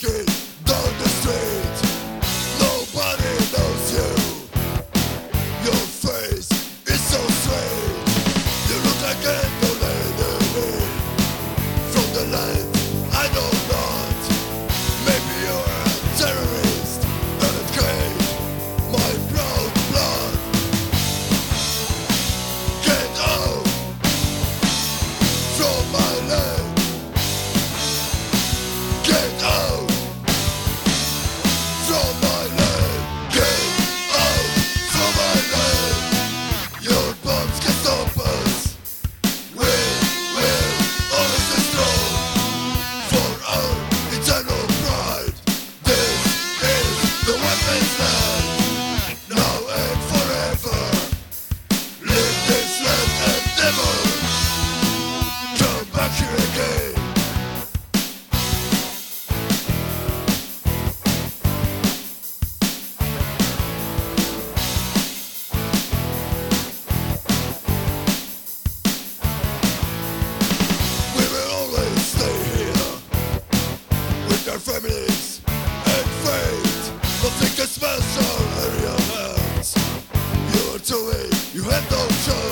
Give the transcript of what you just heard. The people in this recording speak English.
Okay. families and fate. But think a special on any of hands. You're too weak, you have no choice.